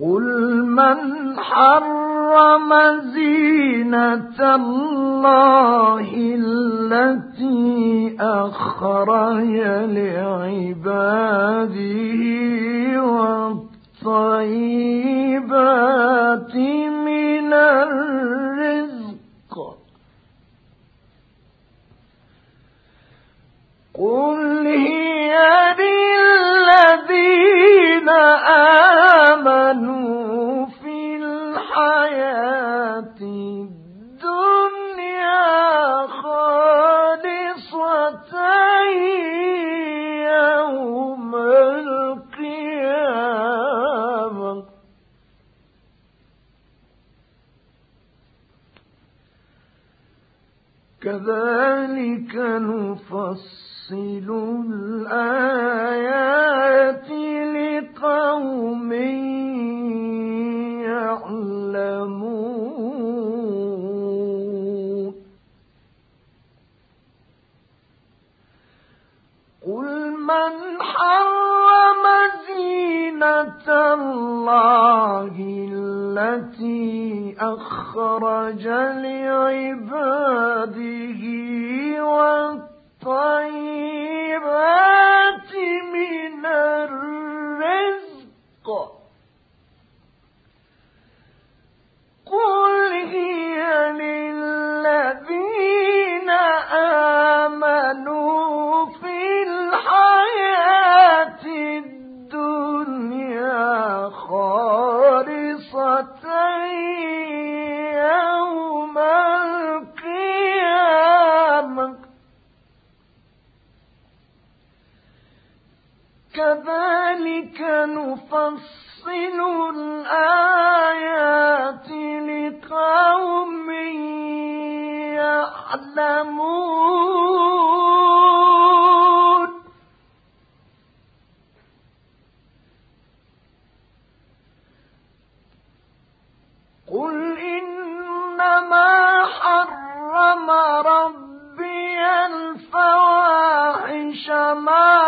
قل من حرم زينة الله التي أخرج لعباده الطيبات من الرزق قل هي للذين آمنوا كذلك نفصل الآيات لقوم يعلمون. قل من حرم زينة الله التي أخرج لعباده والطيبات من الرزق. قل هي للذين خالصة يوم القيامة. كذلك نفصل الآيات لقوم يعلمون. قل إنما حرم ربي الفواحش ما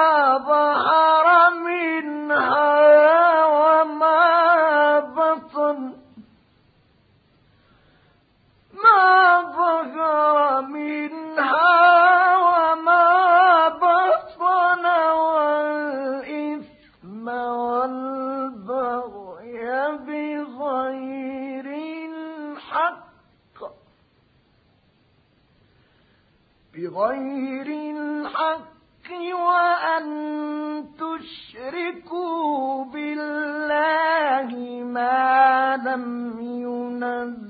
بغير الحق وأن تشركوا بالله ما لم ينزل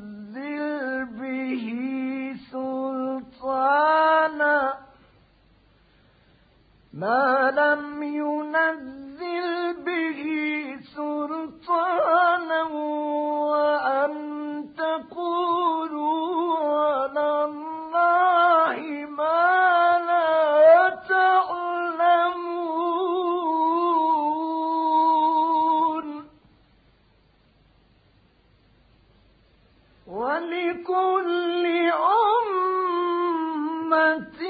ولكل أمة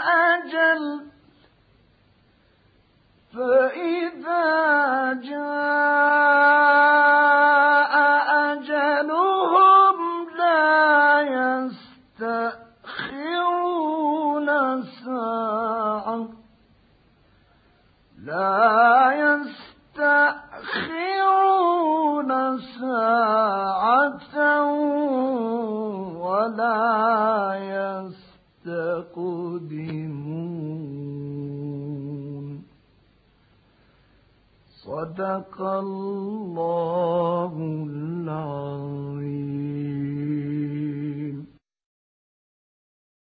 أجل. فإذا جاء أجلهم لا يستأخرون ساعة. لا صدق الله العظيم.